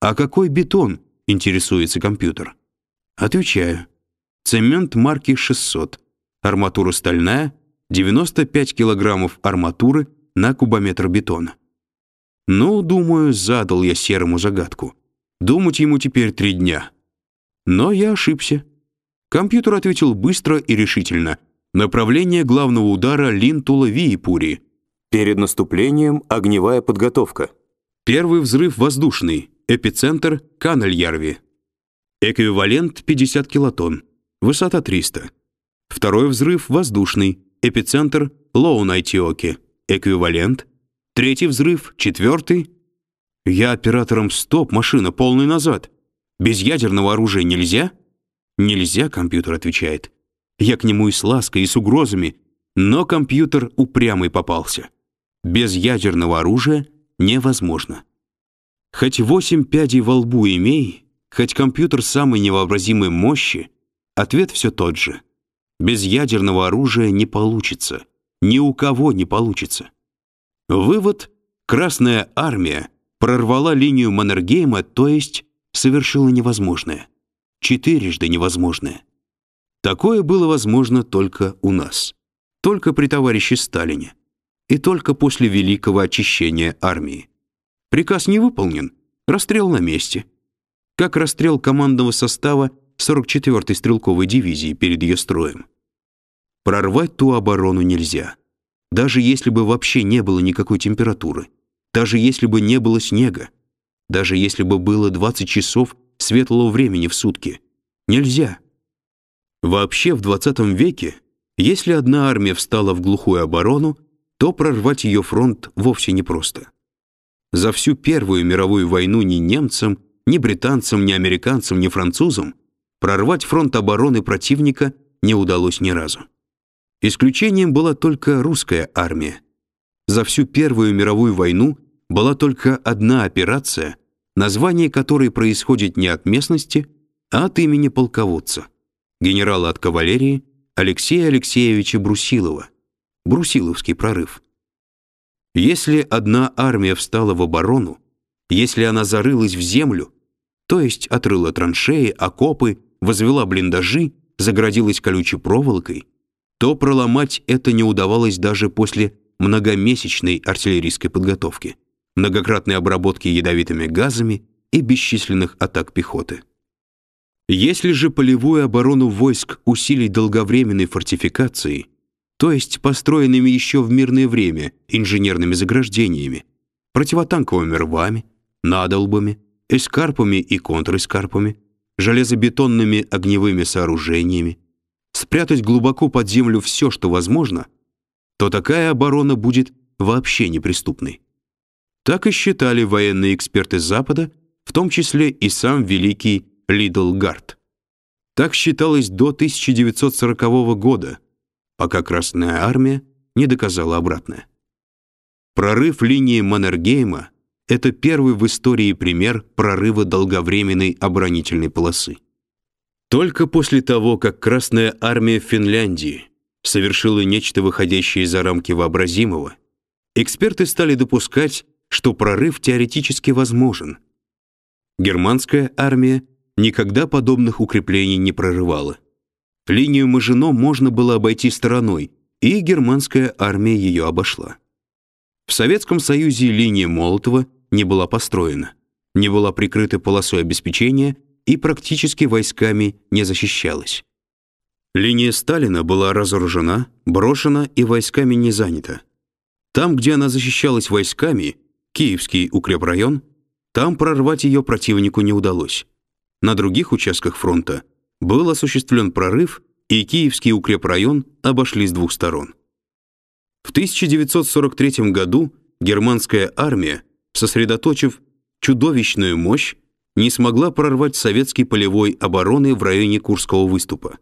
«А какой бетон?» — интересуется компьютер. Отвечаю. Цемент марки 600. Арматура стальная, 95 килограммов арматуры на кубометр бетона. Ну, думаю, задал я серому загадку. Думать ему теперь три дня. Но я ошибся. Компьютер ответил быстро и решительно. Направление главного удара Линтула Виипури. Перед наступлением огневая подготовка. Первый взрыв воздушный. Эпицентр Канальярви. Эквивалент 50 килотонн. Высота 300. Второй взрыв воздушный. Эпицентр Лоунайтиоки. Эквивалент. Третий взрыв, четвертый. Я оператором стоп, машина, полный назад. Без ядерного оружия нельзя? Нельзя, компьютер отвечает. Я к нему и с лаской, и с угрозами, но компьютер упрямый попался. Без ядерного оружия невозможно. Хоть восемь пядей во лбу имей, хоть компьютер самой невообразимой мощи, ответ все тот же. Без ядерного оружия не получится. Ни у кого не получится. Вывод — Красная Армия прорвала линию Маннергейма, то есть совершила невозможное. Четырежды невозможное. Такое было возможно только у нас. Только при товарище Сталине. И только после великого очищения армии. Приказ не выполнен, расстрел на месте. Как расстрел командного состава 44-й стрелковой дивизии перед ее строем. Прорвать ту оборону нельзя. Даже если бы вообще не было никакой температуры. Даже если бы не было снега. Даже если бы было 20 часов светлого времени в сутки. Нельзя. Вообще в 20 веке, если одна армия встала в глухую оборону, то прорвать ее фронт вовсе непросто. За всю Первую мировую войну ни немцам, ни британцам, ни американцам, ни французам прорвать фронт обороны противника не удалось ни разу. Исключением была только русская армия. За всю Первую мировую войну была только одна операция, название которой происходит не от местности, а от имени полководца, генерала от кавалерии Алексея Алексеевича Брусилова. Брусиловский прорыв. Если одна армия встала в оборону, если она зарылась в землю, то есть отрыла траншеи, окопы, возвела блиндажи, заградилась колючей проволокой, то проломать это не удавалось даже после многомесячной артиллерийской подготовки, многократной обработки ядовитыми газами и бесчисленных атак пехоты. Если же полевую оборону войск усилить долговременной фортификацией, то есть построенными еще в мирное время инженерными заграждениями, противотанковыми рвами, надолбами, эскарпами и контрэскарпами, железобетонными огневыми сооружениями, спрятать глубоко под землю все, что возможно, то такая оборона будет вообще неприступной. Так и считали военные эксперты Запада, в том числе и сам великий Лидл Гард. Так считалось до 1940 года, пока Красная армия не доказала обратное. Прорыв линии Маннергейма — это первый в истории пример прорыва долговременной оборонительной полосы. Только после того, как Красная армия Финляндии совершила нечто выходящее за рамки вообразимого, эксперты стали допускать, что прорыв теоретически возможен. Германская армия никогда подобных укреплений не прорывала. Линию Мажино можно было обойти стороной, и германская армия ее обошла. В Советском Союзе линия Молотова не была построена, не была прикрыта полосой обеспечения и практически войсками не защищалась. Линия Сталина была разоружена, брошена и войсками не занята. Там, где она защищалась войсками, Киевский укрепрайон, там прорвать ее противнику не удалось. На других участках фронта был осуществлен прорыв, и Киевский укрепрайон обошли с двух сторон. В 1943 году германская армия, сосредоточив чудовищную мощь, не смогла прорвать советский полевой обороны в районе Курского выступа.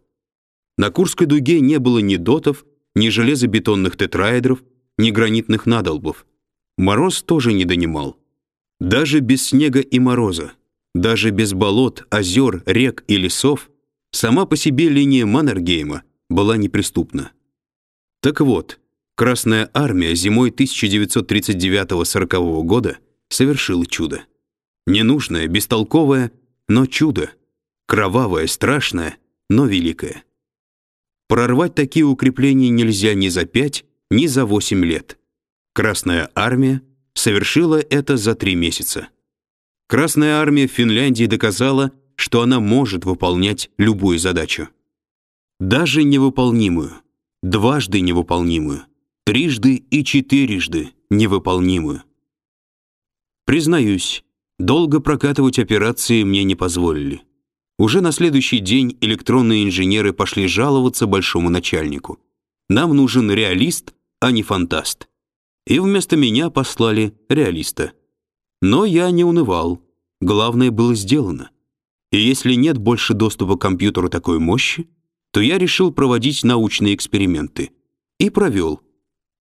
На Курской дуге не было ни дотов, ни железобетонных тетраэдров, ни гранитных надолбов. Мороз тоже не донимал. Даже без снега и мороза, даже без болот, озер, рек и лесов, сама по себе линия Маннергейма была неприступна. Так вот, Красная армия зимой 1939-40 года совершила чудо. Ненужное, бестолковое, но чудо. Кровавое, страшное, но великое. Прорвать такие укрепления нельзя ни за пять, ни за восемь лет. Красная армия совершила это за три месяца. Красная армия в Финляндии доказала, что она может выполнять любую задачу. Даже невыполнимую, дважды невыполнимую, трижды и четырежды невыполнимую. Признаюсь, долго прокатывать операции мне не позволили. Уже на следующий день электронные инженеры пошли жаловаться большому начальнику. Нам нужен реалист, а не фантаст. И вместо меня послали реалиста. Но я не унывал. Главное было сделано. И если нет больше доступа к компьютеру такой мощи, то я решил проводить научные эксперименты. И провел.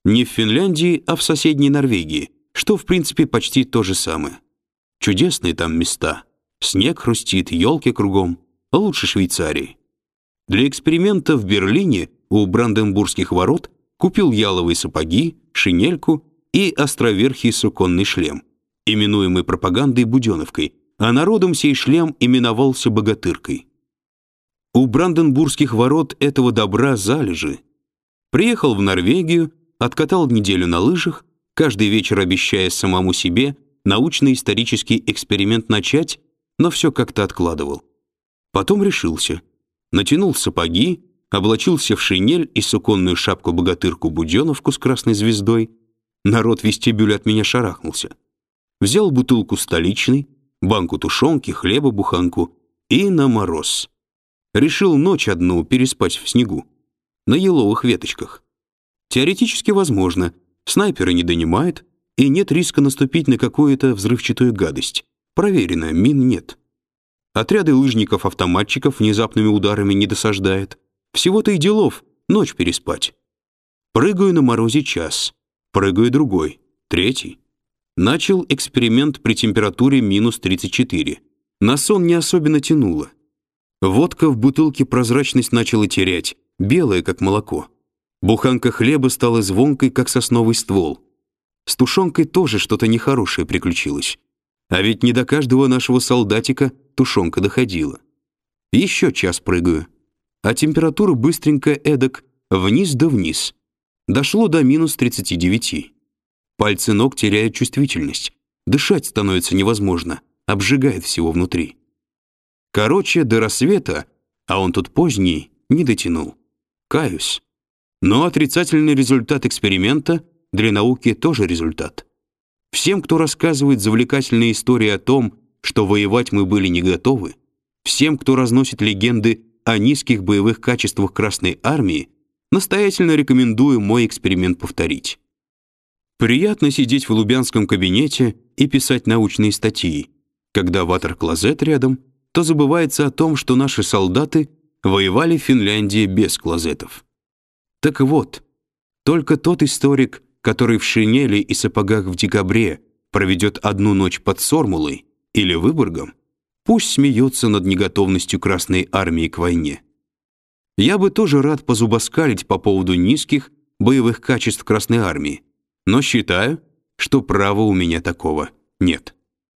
Не в Финляндии, а в соседней Норвегии, что, в принципе, почти то же самое. Чудесные там места. Снег хрустит, елки кругом. Лучше Швейцарии. Для эксперимента в Берлине у Бранденбургских ворот купил яловые сапоги, шинельку и островерхий суконный шлем, именуемый пропагандой Буденовкой, а народом сей шлем именовался богатыркой. У Бранденбургских ворот этого добра залежи. Приехал в Норвегию, откатал неделю на лыжах, каждый вечер обещая самому себе научно-исторический эксперимент начать, но все как-то откладывал. Потом решился. Натянул сапоги, облачился в шинель и суконную шапку-богатырку Буденовку с красной звездой. Народ вестибюле от меня шарахнулся. Взял бутылку столичной, банку тушенки, хлеба буханку и на мороз. Решил ночь одну переспать в снегу. На еловых веточках. Теоретически возможно. Снайперы не донимают, и нет риска наступить на какую-то взрывчатую гадость. Проверено, мин нет. Отряды лыжников-автоматчиков внезапными ударами не досаждают. Всего-то и делов, ночь переспать. Прыгаю на морозе час, прыгаю другой, третий. Начал эксперимент при температуре минус 34. На сон не особенно тянуло. Водка в бутылке прозрачность начала терять, белая, как молоко. Буханка хлеба стала звонкой, как сосновый ствол. С тушенкой тоже что-то нехорошее приключилось. А ведь не до каждого нашего солдатика тушенка доходила. Еще час прыгаю. А температура быстренько эдак вниз да вниз. Дошло до минус 39. Пальцы ног теряют чувствительность. Дышать становится невозможно. Обжигает всего внутри. Короче, до рассвета, а он тут поздний, не дотянул. Каюсь. Но отрицательный результат эксперимента для науки тоже результат. Всем, кто рассказывает завлекательные истории о том, что воевать мы были не готовы, всем, кто разносит легенды о низких боевых качествах Красной Армии, настоятельно рекомендую мой эксперимент повторить. Приятно сидеть в лубянском кабинете и писать научные статьи, когда ватер-клозет рядом, то забывается о том, что наши солдаты воевали в Финляндии без клозетов. Так вот, только тот историк, который в шинели и сапогах в декабре проведет одну ночь под Сормулой или Выборгом, пусть смеется над неготовностью Красной Армии к войне. Я бы тоже рад позубоскалить по поводу низких боевых качеств Красной Армии, но считаю, что права у меня такого нет.